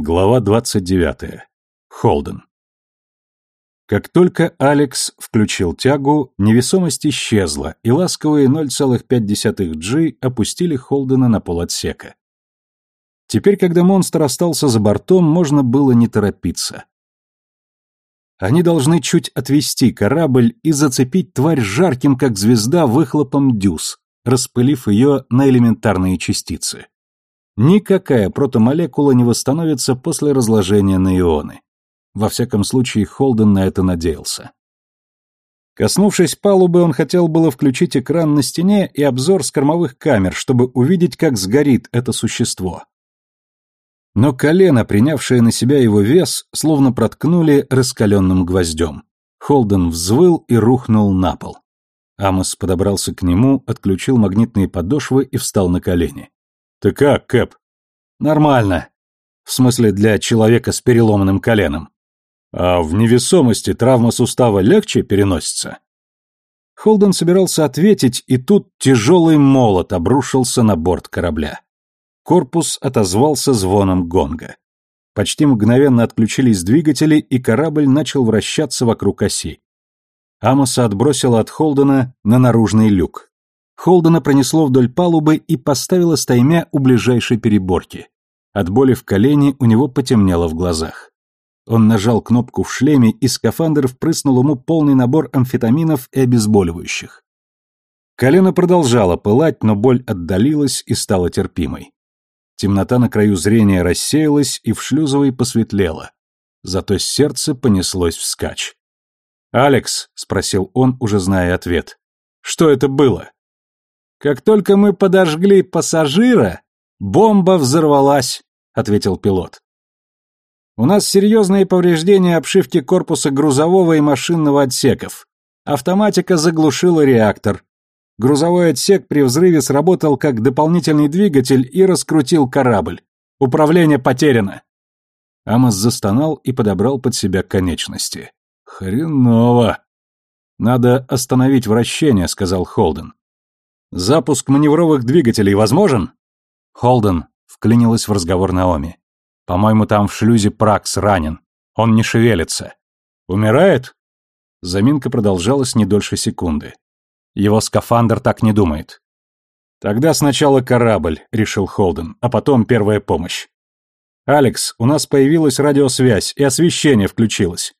Глава 29. Холден. Как только Алекс включил тягу, невесомость исчезла, и ласковые 0,5 G опустили Холдена на пол отсека. Теперь, когда монстр остался за бортом, можно было не торопиться. Они должны чуть отвести корабль и зацепить тварь жарким, как звезда, выхлопом дюз, распылив ее на элементарные частицы. Никакая протомолекула не восстановится после разложения на ионы. Во всяком случае, Холден на это надеялся. Коснувшись палубы, он хотел было включить экран на стене и обзор с кормовых камер, чтобы увидеть, как сгорит это существо. Но колено, принявшее на себя его вес, словно проткнули раскаленным гвоздем. Холден взвыл и рухнул на пол. Амос подобрался к нему, отключил магнитные подошвы и встал на колени. «Ты как, Кэп?» «Нормально. В смысле, для человека с переломанным коленом. А в невесомости травма сустава легче переносится?» Холден собирался ответить, и тут тяжелый молот обрушился на борт корабля. Корпус отозвался звоном гонга. Почти мгновенно отключились двигатели, и корабль начал вращаться вокруг оси. Амоса отбросила от Холдена на наружный люк. Холдена пронесло вдоль палубы и поставило стаймя у ближайшей переборки. От боли в колене у него потемнело в глазах. Он нажал кнопку в шлеме, и скафандр впрыснул ему полный набор амфетаминов и обезболивающих. Колено продолжало пылать, но боль отдалилась и стала терпимой. Темнота на краю зрения рассеялась и в шлюзовой посветлела. Зато сердце понеслось вскачь. «Алекс», — спросил он, уже зная ответ, — «что это было?» Как только мы подожгли пассажира, бомба взорвалась, ответил пилот. У нас серьезные повреждения обшивки корпуса грузового и машинного отсеков. Автоматика заглушила реактор. Грузовой отсек при взрыве сработал как дополнительный двигатель и раскрутил корабль. Управление потеряно. Амос застонал и подобрал под себя конечности. Хреново. Надо остановить вращение, сказал Холден. Запуск маневровых двигателей возможен? Холден вклинилась в разговор Наоми. По-моему, там в шлюзе Пракс ранен. Он не шевелится. Умирает? Заминка продолжалась не дольше секунды. Его скафандр так не думает. Тогда сначала корабль, решил Холден, а потом первая помощь. Алекс, у нас появилась радиосвязь, и освещение включилось.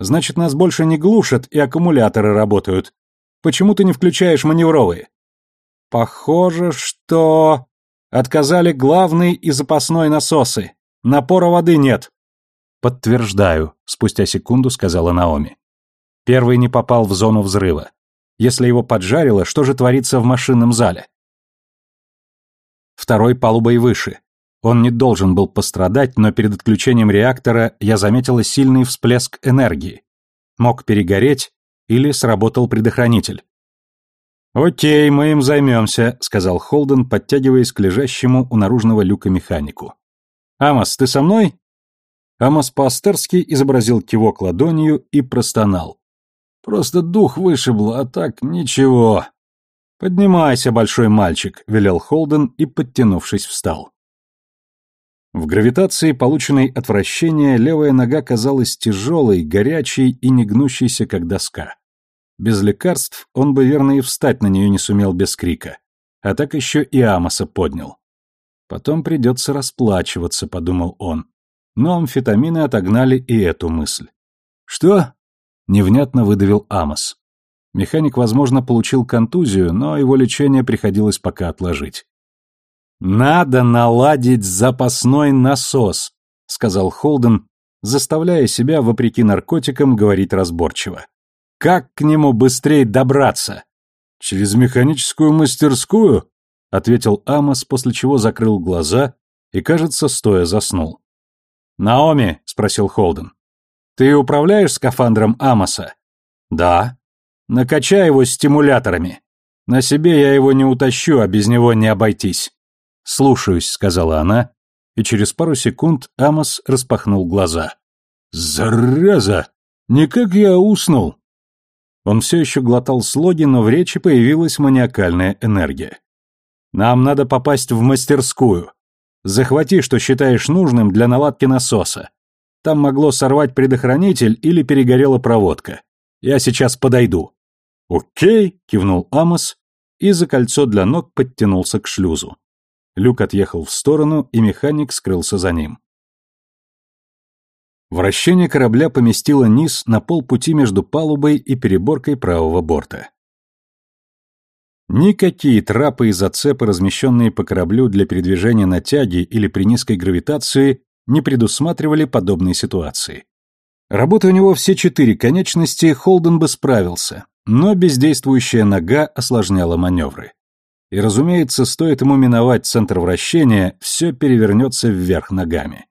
Значит, нас больше не глушат, и аккумуляторы работают. Почему ты не включаешь маневровые? Похоже, что... Отказали главный и запасной насосы. Напора воды нет. Подтверждаю, спустя секунду сказала Наоми. Первый не попал в зону взрыва. Если его поджарило, что же творится в машинном зале? Второй палубой выше. Он не должен был пострадать, но перед отключением реактора я заметила сильный всплеск энергии. Мог перегореть или сработал предохранитель. «Окей, мы им займемся», — сказал Холден, подтягиваясь к лежащему у наружного люка механику. «Амос, ты со мной?» Амос по-астерски изобразил кивок ладонью и простонал. «Просто дух вышибло, а так ничего». «Поднимайся, большой мальчик», — велел Холден и, подтянувшись, встал. В гравитации, полученной от вращения, левая нога казалась тяжелой, горячей и не гнущейся, как доска. Без лекарств он бы верно и встать на нее не сумел без крика. А так еще и Амоса поднял. Потом придется расплачиваться, подумал он. Но амфетамины отогнали и эту мысль. «Что?» — невнятно выдавил Амос. Механик, возможно, получил контузию, но его лечение приходилось пока отложить. «Надо наладить запасной насос», — сказал Холден, заставляя себя, вопреки наркотикам, говорить разборчиво. Как к нему быстрее добраться? Через механическую мастерскую? ответил Амос, после чего закрыл глаза и, кажется, стоя заснул. Наоми, спросил Холден. Ты управляешь скафандром Амоса? Да. Накачай его стимуляторами. На себе я его не утащу, а без него не обойтись. Слушаюсь, сказала она, и через пару секунд Амос распахнул глаза. Зараза! Никак я уснул. Он все еще глотал слоги, но в речи появилась маниакальная энергия. «Нам надо попасть в мастерскую. Захвати, что считаешь нужным для наладки насоса. Там могло сорвать предохранитель или перегорела проводка. Я сейчас подойду». «Окей», — кивнул Амос, и за кольцо для ног подтянулся к шлюзу. Люк отъехал в сторону, и механик скрылся за ним. Вращение корабля поместило низ на полпути между палубой и переборкой правого борта. Никакие трапы и зацепы, размещенные по кораблю для передвижения на тяге или при низкой гравитации, не предусматривали подобной ситуации. Работая у него все четыре конечности, Холден бы справился, но бездействующая нога осложняла маневры. И, разумеется, стоит ему миновать центр вращения, все перевернется вверх ногами.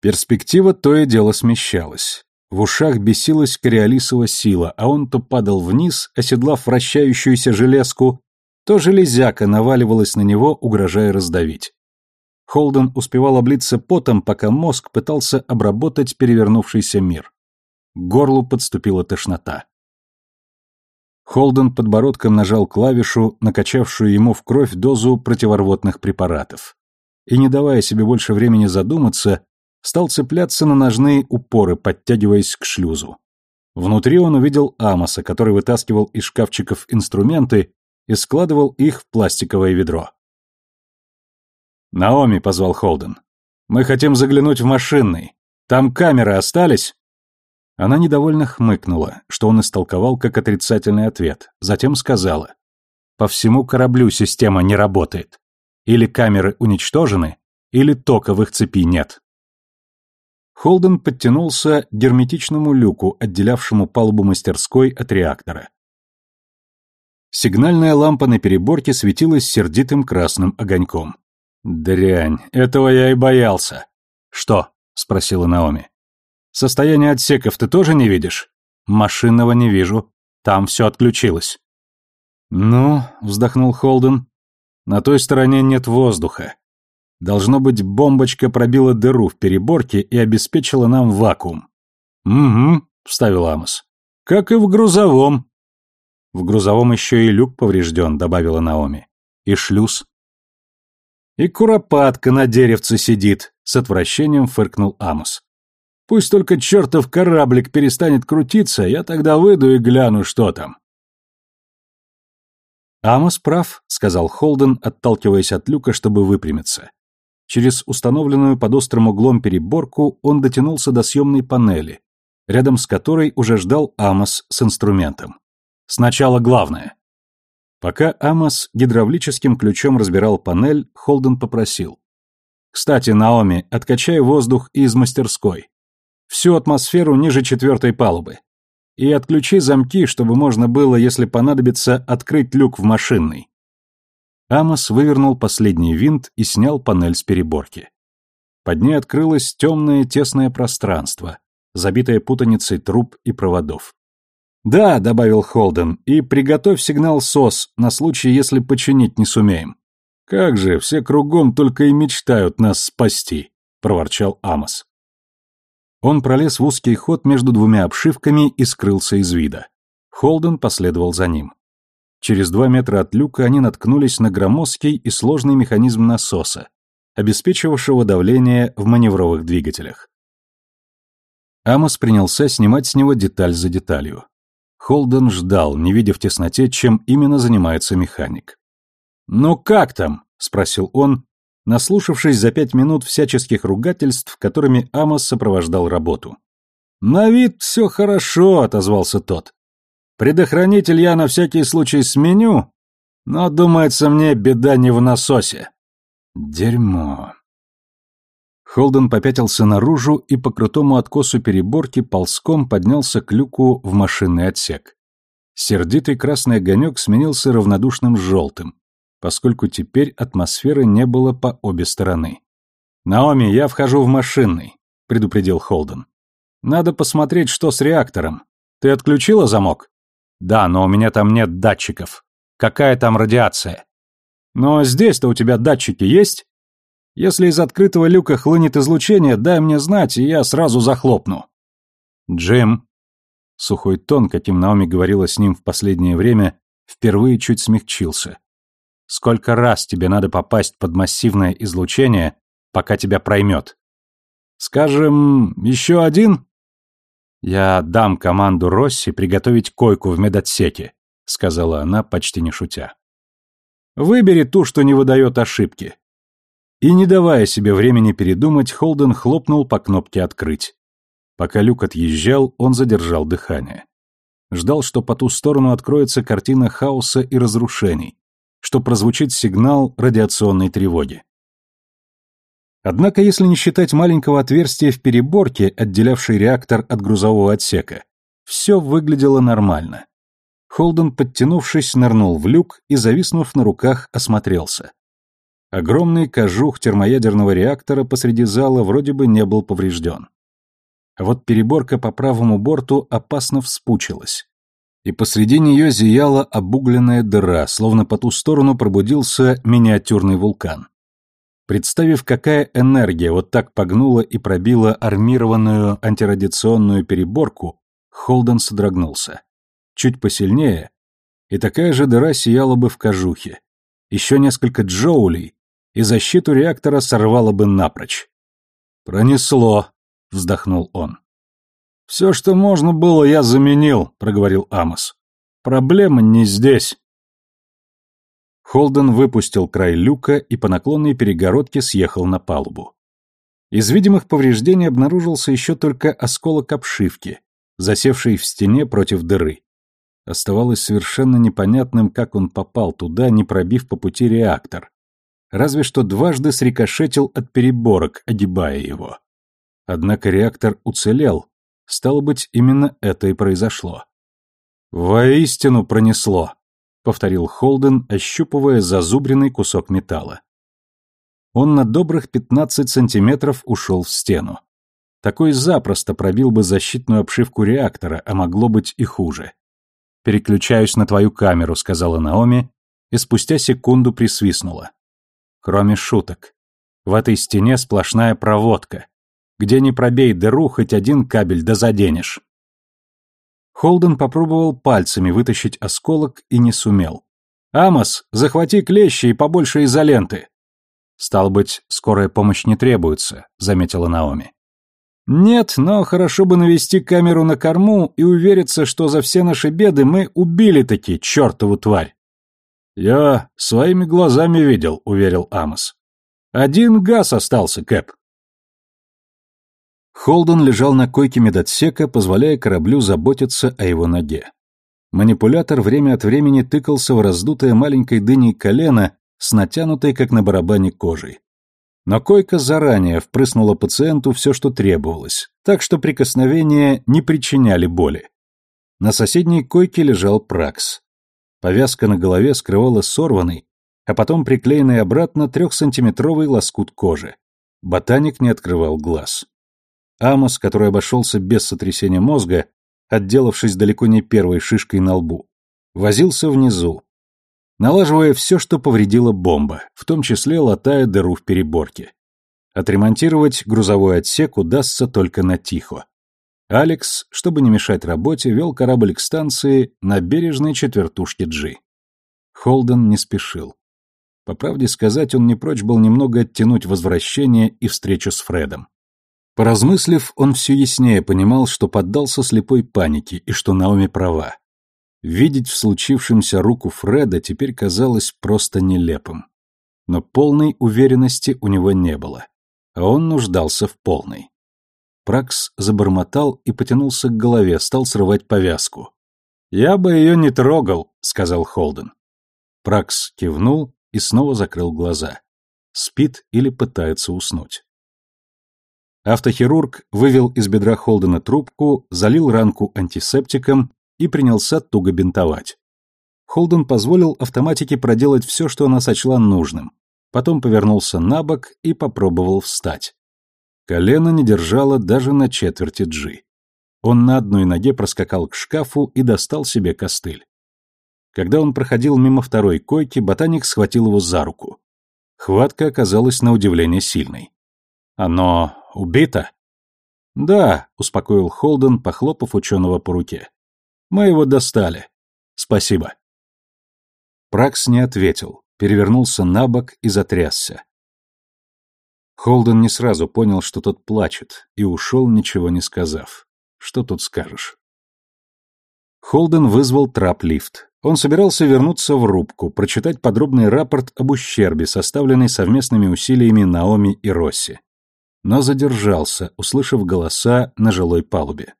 Перспектива то и дело смещалась. В ушах бесилась кориолисова сила, а он то падал вниз, оседлав вращающуюся железку, то железяка наваливалась на него, угрожая раздавить. Холден успевал облиться потом, пока мозг пытался обработать перевернувшийся мир. К горлу подступила тошнота. Холден подбородком нажал клавишу, накачавшую ему в кровь дозу противорвотных препаратов. И, не давая себе больше времени задуматься, стал цепляться на ножные упоры, подтягиваясь к шлюзу. Внутри он увидел Амоса, который вытаскивал из шкафчиков инструменты и складывал их в пластиковое ведро. «Наоми», — позвал Холден, — «мы хотим заглянуть в машинный. Там камеры остались?» Она недовольно хмыкнула, что он истолковал как отрицательный ответ, затем сказала, «По всему кораблю система не работает. Или камеры уничтожены, или тока в их цепи нет». Холден подтянулся к герметичному люку, отделявшему палубу мастерской от реактора. Сигнальная лампа на переборке светилась сердитым красным огоньком. «Дрянь, этого я и боялся». «Что?» — спросила Наоми. «Состояние отсеков ты тоже не видишь?» «Машинного не вижу. Там все отключилось». «Ну», — вздохнул Холден, — «на той стороне нет воздуха. Должно быть, бомбочка пробила дыру в переборке и обеспечила нам вакуум. Угу, вставил Амос. Как и в грузовом. В грузовом еще и люк поврежден, добавила Наоми. И шлюз. И куропатка на деревце сидит, с отвращением фыркнул Амос. Пусть только чертов кораблик перестанет крутиться, я тогда выйду и гляну, что там. Амос прав, сказал Холден, отталкиваясь от люка, чтобы выпрямиться. Через установленную под острым углом переборку он дотянулся до съемной панели, рядом с которой уже ждал Амос с инструментом. Сначала главное. Пока Амос гидравлическим ключом разбирал панель, Холден попросил. «Кстати, Наоми, откачай воздух из мастерской. Всю атмосферу ниже четвертой палубы. И отключи замки, чтобы можно было, если понадобится, открыть люк в машинный. Амос вывернул последний винт и снял панель с переборки. Под ней открылось темное тесное пространство, забитое путаницей труб и проводов. «Да», — добавил Холден, — «и приготовь сигнал СОС на случай, если починить не сумеем». «Как же, все кругом только и мечтают нас спасти», — проворчал Амос. Он пролез в узкий ход между двумя обшивками и скрылся из вида. Холден последовал за ним. Через два метра от люка они наткнулись на громоздкий и сложный механизм насоса, обеспечивавшего давление в маневровых двигателях. Амос принялся снимать с него деталь за деталью. Холден ждал, не видя в тесноте, чем именно занимается механик. «Ну как там?» — спросил он, наслушавшись за пять минут всяческих ругательств, которыми Амос сопровождал работу. «На вид все хорошо», — отозвался тот. Предохранитель я на всякий случай сменю, но, думается мне, беда не в насосе. Дерьмо. Холден попятился наружу и по крутому откосу переборки ползком поднялся к люку в машинный отсек. Сердитый красный огонек сменился равнодушным желтым, поскольку теперь атмосферы не было по обе стороны. «Наоми, я вхожу в машинный», — предупредил Холден. «Надо посмотреть, что с реактором. Ты отключила замок?» Да, но у меня там нет датчиков. Какая там радиация? Но здесь-то у тебя датчики есть? Если из открытого люка хлынет излучение, дай мне знать, и я сразу захлопну. Джим. Сухой тон, каким Наоми говорила с ним в последнее время, впервые чуть смягчился. Сколько раз тебе надо попасть под массивное излучение, пока тебя проймет? Скажем, еще один? Я дам команду Росси приготовить койку в медотсеке, сказала она, почти не шутя. Выбери ту, что не выдает ошибки. И не давая себе времени передумать, Холден хлопнул по кнопке «Открыть». Пока люк отъезжал, он задержал дыхание. Ждал, что по ту сторону откроется картина хаоса и разрушений, что прозвучит сигнал радиационной тревоги. Однако, если не считать маленького отверстия в переборке, отделявшей реактор от грузового отсека, все выглядело нормально. Холден, подтянувшись, нырнул в люк и, зависнув на руках, осмотрелся. Огромный кожух термоядерного реактора посреди зала вроде бы не был поврежден. А вот переборка по правому борту опасно вспучилась. И посреди нее зияла обугленная дыра, словно по ту сторону пробудился миниатюрный вулкан. Представив, какая энергия вот так погнула и пробила армированную антирадиационную переборку, Холден содрогнулся. Чуть посильнее, и такая же дыра сияла бы в кожухе. Еще несколько джоулей, и защиту реактора сорвало бы напрочь. «Пронесло», — вздохнул он. «Все, что можно было, я заменил», — проговорил Амос. «Проблема не здесь». Холден выпустил край люка и по наклонной перегородке съехал на палубу. Из видимых повреждений обнаружился еще только осколок обшивки, засевший в стене против дыры. Оставалось совершенно непонятным, как он попал туда, не пробив по пути реактор. Разве что дважды срикошетил от переборок, огибая его. Однако реактор уцелел. Стало быть, именно это и произошло. «Воистину пронесло», — повторил Холден, ощупывая зазубренный кусок металла. Он на добрых 15 сантиметров ушел в стену. Такой запросто пробил бы защитную обшивку реактора, а могло быть и хуже. «Переключаюсь на твою камеру», — сказала Наоми, и спустя секунду присвистнула. Кроме шуток. В этой стене сплошная проводка. Где не пробей дыру, хоть один кабель да заденешь. Холден попробовал пальцами вытащить осколок и не сумел. «Амос, захвати клещи и побольше изоленты!» «Стал быть, скорая помощь не требуется», — заметила Наоми. «Нет, но хорошо бы навести камеру на корму и увериться, что за все наши беды мы убили таки чертову тварь». «Я своими глазами видел», — уверил Амос. «Один газ остался, Кэп». Холден лежал на койке медотсека, позволяя кораблю заботиться о его ноге. Манипулятор время от времени тыкался в раздутое маленькой дыней колено с натянутой, как на барабане, кожей. Но койка заранее впрыснула пациенту все, что требовалось, так что прикосновения не причиняли боли. На соседней койке лежал Пракс. Повязка на голове скрывала сорванный, а потом приклеенный обратно трехсантиметровый лоскут кожи. Ботаник не открывал глаз. Амос, который обошелся без сотрясения мозга, отделавшись далеко не первой шишкой на лбу, возился внизу, налаживая все, что повредила бомба, в том числе латая дыру в переборке. Отремонтировать грузовой отсек удастся только на тихо. Алекс, чтобы не мешать работе, вел корабль к станции на бережной четвертушке Джи. Холден не спешил. По правде сказать, он не прочь был немного оттянуть возвращение и встречу с Фредом. Поразмыслив, он все яснее понимал, что поддался слепой панике и что Наоми права. Видеть в случившемся руку Фреда теперь казалось просто нелепым. Но полной уверенности у него не было, а он нуждался в полной. Пракс забормотал и потянулся к голове, стал срывать повязку. «Я бы ее не трогал», — сказал Холден. Пракс кивнул и снова закрыл глаза. Спит или пытается уснуть. Автохирург вывел из бедра Холдена трубку, залил ранку антисептиком и принялся туго бинтовать. Холден позволил автоматике проделать все, что она сочла нужным. Потом повернулся на бок и попробовал встать. Колено не держало даже на четверти джи. Он на одной ноге проскакал к шкафу и достал себе костыль. Когда он проходил мимо второй койки, ботаник схватил его за руку. Хватка оказалась на удивление сильной. «Оно убито?» «Да», — успокоил Холден, похлопав ученого по руке. «Мы его достали. Спасибо». Пракс не ответил. перевернулся на бок и затрясся. Холден не сразу понял, что тот плачет, и ушел, ничего не сказав. Что тут скажешь? Холден вызвал трап-лифт. Он собирался вернуться в рубку, прочитать подробный рапорт об ущербе, составленный совместными усилиями Наоми и Росси. Но задержался, услышав голоса на жилой палубе.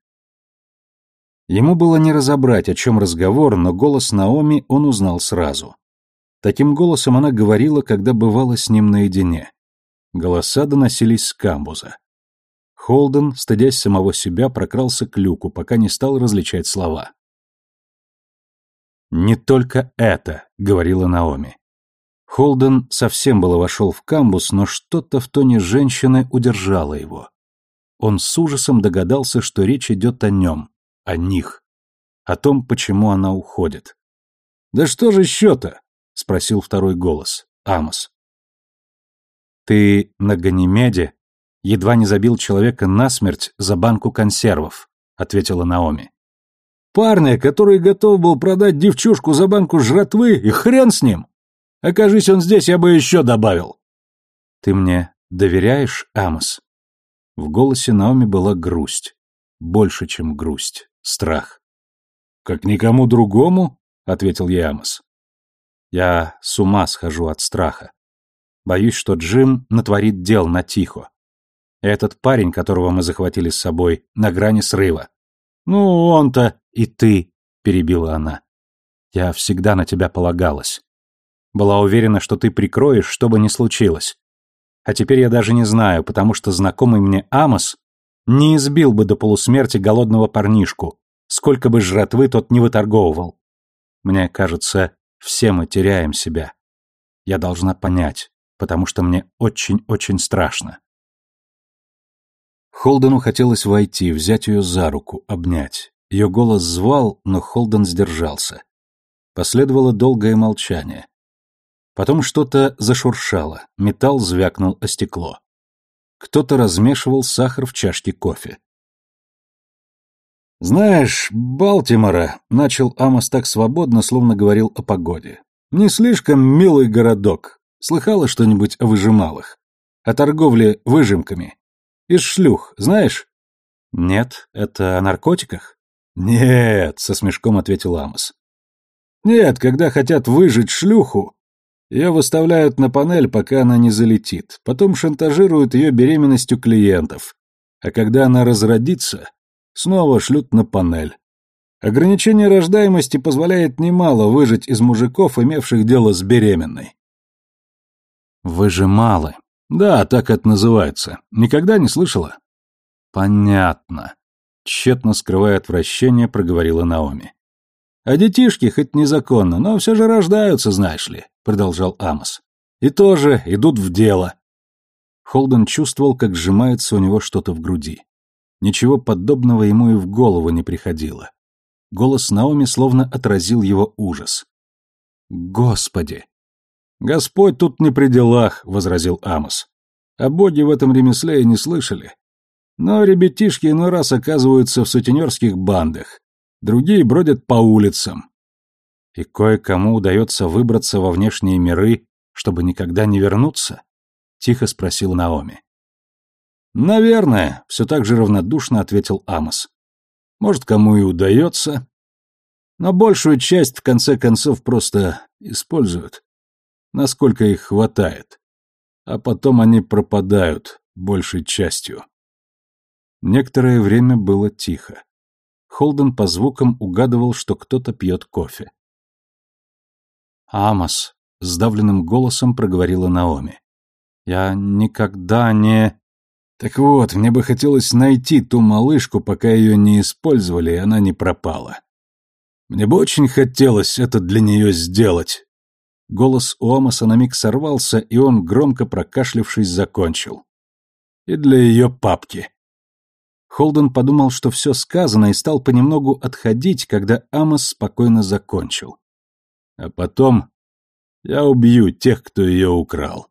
Ему было не разобрать, о чем разговор, но голос Наоми он узнал сразу. Таким голосом она говорила, когда бывала с ним наедине. Голоса доносились с камбуза. Холден, стыдясь самого себя, прокрался к люку, пока не стал различать слова. «Не только это», — говорила Наоми. Холден совсем было вошел в камбус, но что-то в тоне женщины удержало его. Он с ужасом догадался, что речь идет о нем, о них, о том, почему она уходит. «Да что же еще-то?» — спросил второй голос, Амос. «Ты на Ганимеде едва не забил человека насмерть за банку консервов», — ответила Наоми. «Парня, который готов был продать девчушку за банку жратвы, и хрен с ним! Окажись он здесь, я бы еще добавил!» «Ты мне доверяешь, Амос?» В голосе Наоми была грусть. Больше, чем грусть. Страх. «Как никому другому?» — ответил ей Амос. «Я с ума схожу от страха. Боюсь, что Джим натворит дел на тихо. Этот парень, которого мы захватили с собой, на грани срыва. Ну, он-то и ты, перебила она. Я всегда на тебя полагалась. Была уверена, что ты прикроешь, что бы ни случилось. А теперь я даже не знаю, потому что знакомый мне Амос не избил бы до полусмерти голодного парнишку, сколько бы жратвы тот не выторговывал. Мне кажется, все мы теряем себя. Я должна понять, потому что мне очень-очень страшно. Холдену хотелось войти, взять ее за руку, обнять. Ее голос звал, но Холден сдержался. Последовало долгое молчание. Потом что-то зашуршало, металл звякнул о стекло. Кто-то размешивал сахар в чашке кофе. «Знаешь, Балтимора», — начал Амос так свободно, словно говорил о погоде, — «не слишком милый городок, Слыхала что-нибудь о выжималах? О торговле выжимками? Из шлюх, знаешь? Нет, это о наркотиках? Нет, со смешком ответил Амос. Нет, когда хотят выжить шлюху, ее выставляют на панель, пока она не залетит. Потом шантажируют ее беременностью клиентов. А когда она разродится, снова шлют на панель. Ограничение рождаемости позволяет немало выжить из мужиков, имевших дело с беременной. Выжималы. Да, так это называется. Никогда не слышала? Понятно. Тщетно скрывая отвращение, проговорила Наоми. А детишки хоть незаконно, но все же рождаются, знаешь ли, продолжал Амос. И тоже идут в дело. Холден чувствовал, как сжимается у него что-то в груди. Ничего подобного ему и в голову не приходило. Голос Наоми словно отразил его ужас. «Господи! «Господь тут не при делах», — возразил Амос. «О боге в этом ремесле и не слышали. Но ребятишки иной раз оказываются в сутенерских бандах, другие бродят по улицам. И кое-кому удается выбраться во внешние миры, чтобы никогда не вернуться?» — тихо спросил Наоми. «Наверное», — все так же равнодушно ответил Амос. «Может, кому и удается, но большую часть, в конце концов, просто используют насколько их хватает. А потом они пропадают, большей частью. Некоторое время было тихо. Холден по звукам угадывал, что кто-то пьет кофе. «Амос», — сдавленным голосом проговорила Наоми. «Я никогда не...» «Так вот, мне бы хотелось найти ту малышку, пока ее не использовали, и она не пропала. Мне бы очень хотелось это для нее сделать». Голос у Амоса на миг сорвался, и он, громко прокашлявшись, закончил. «И для ее папки». Холден подумал, что все сказано, и стал понемногу отходить, когда Амос спокойно закончил. «А потом я убью тех, кто ее украл».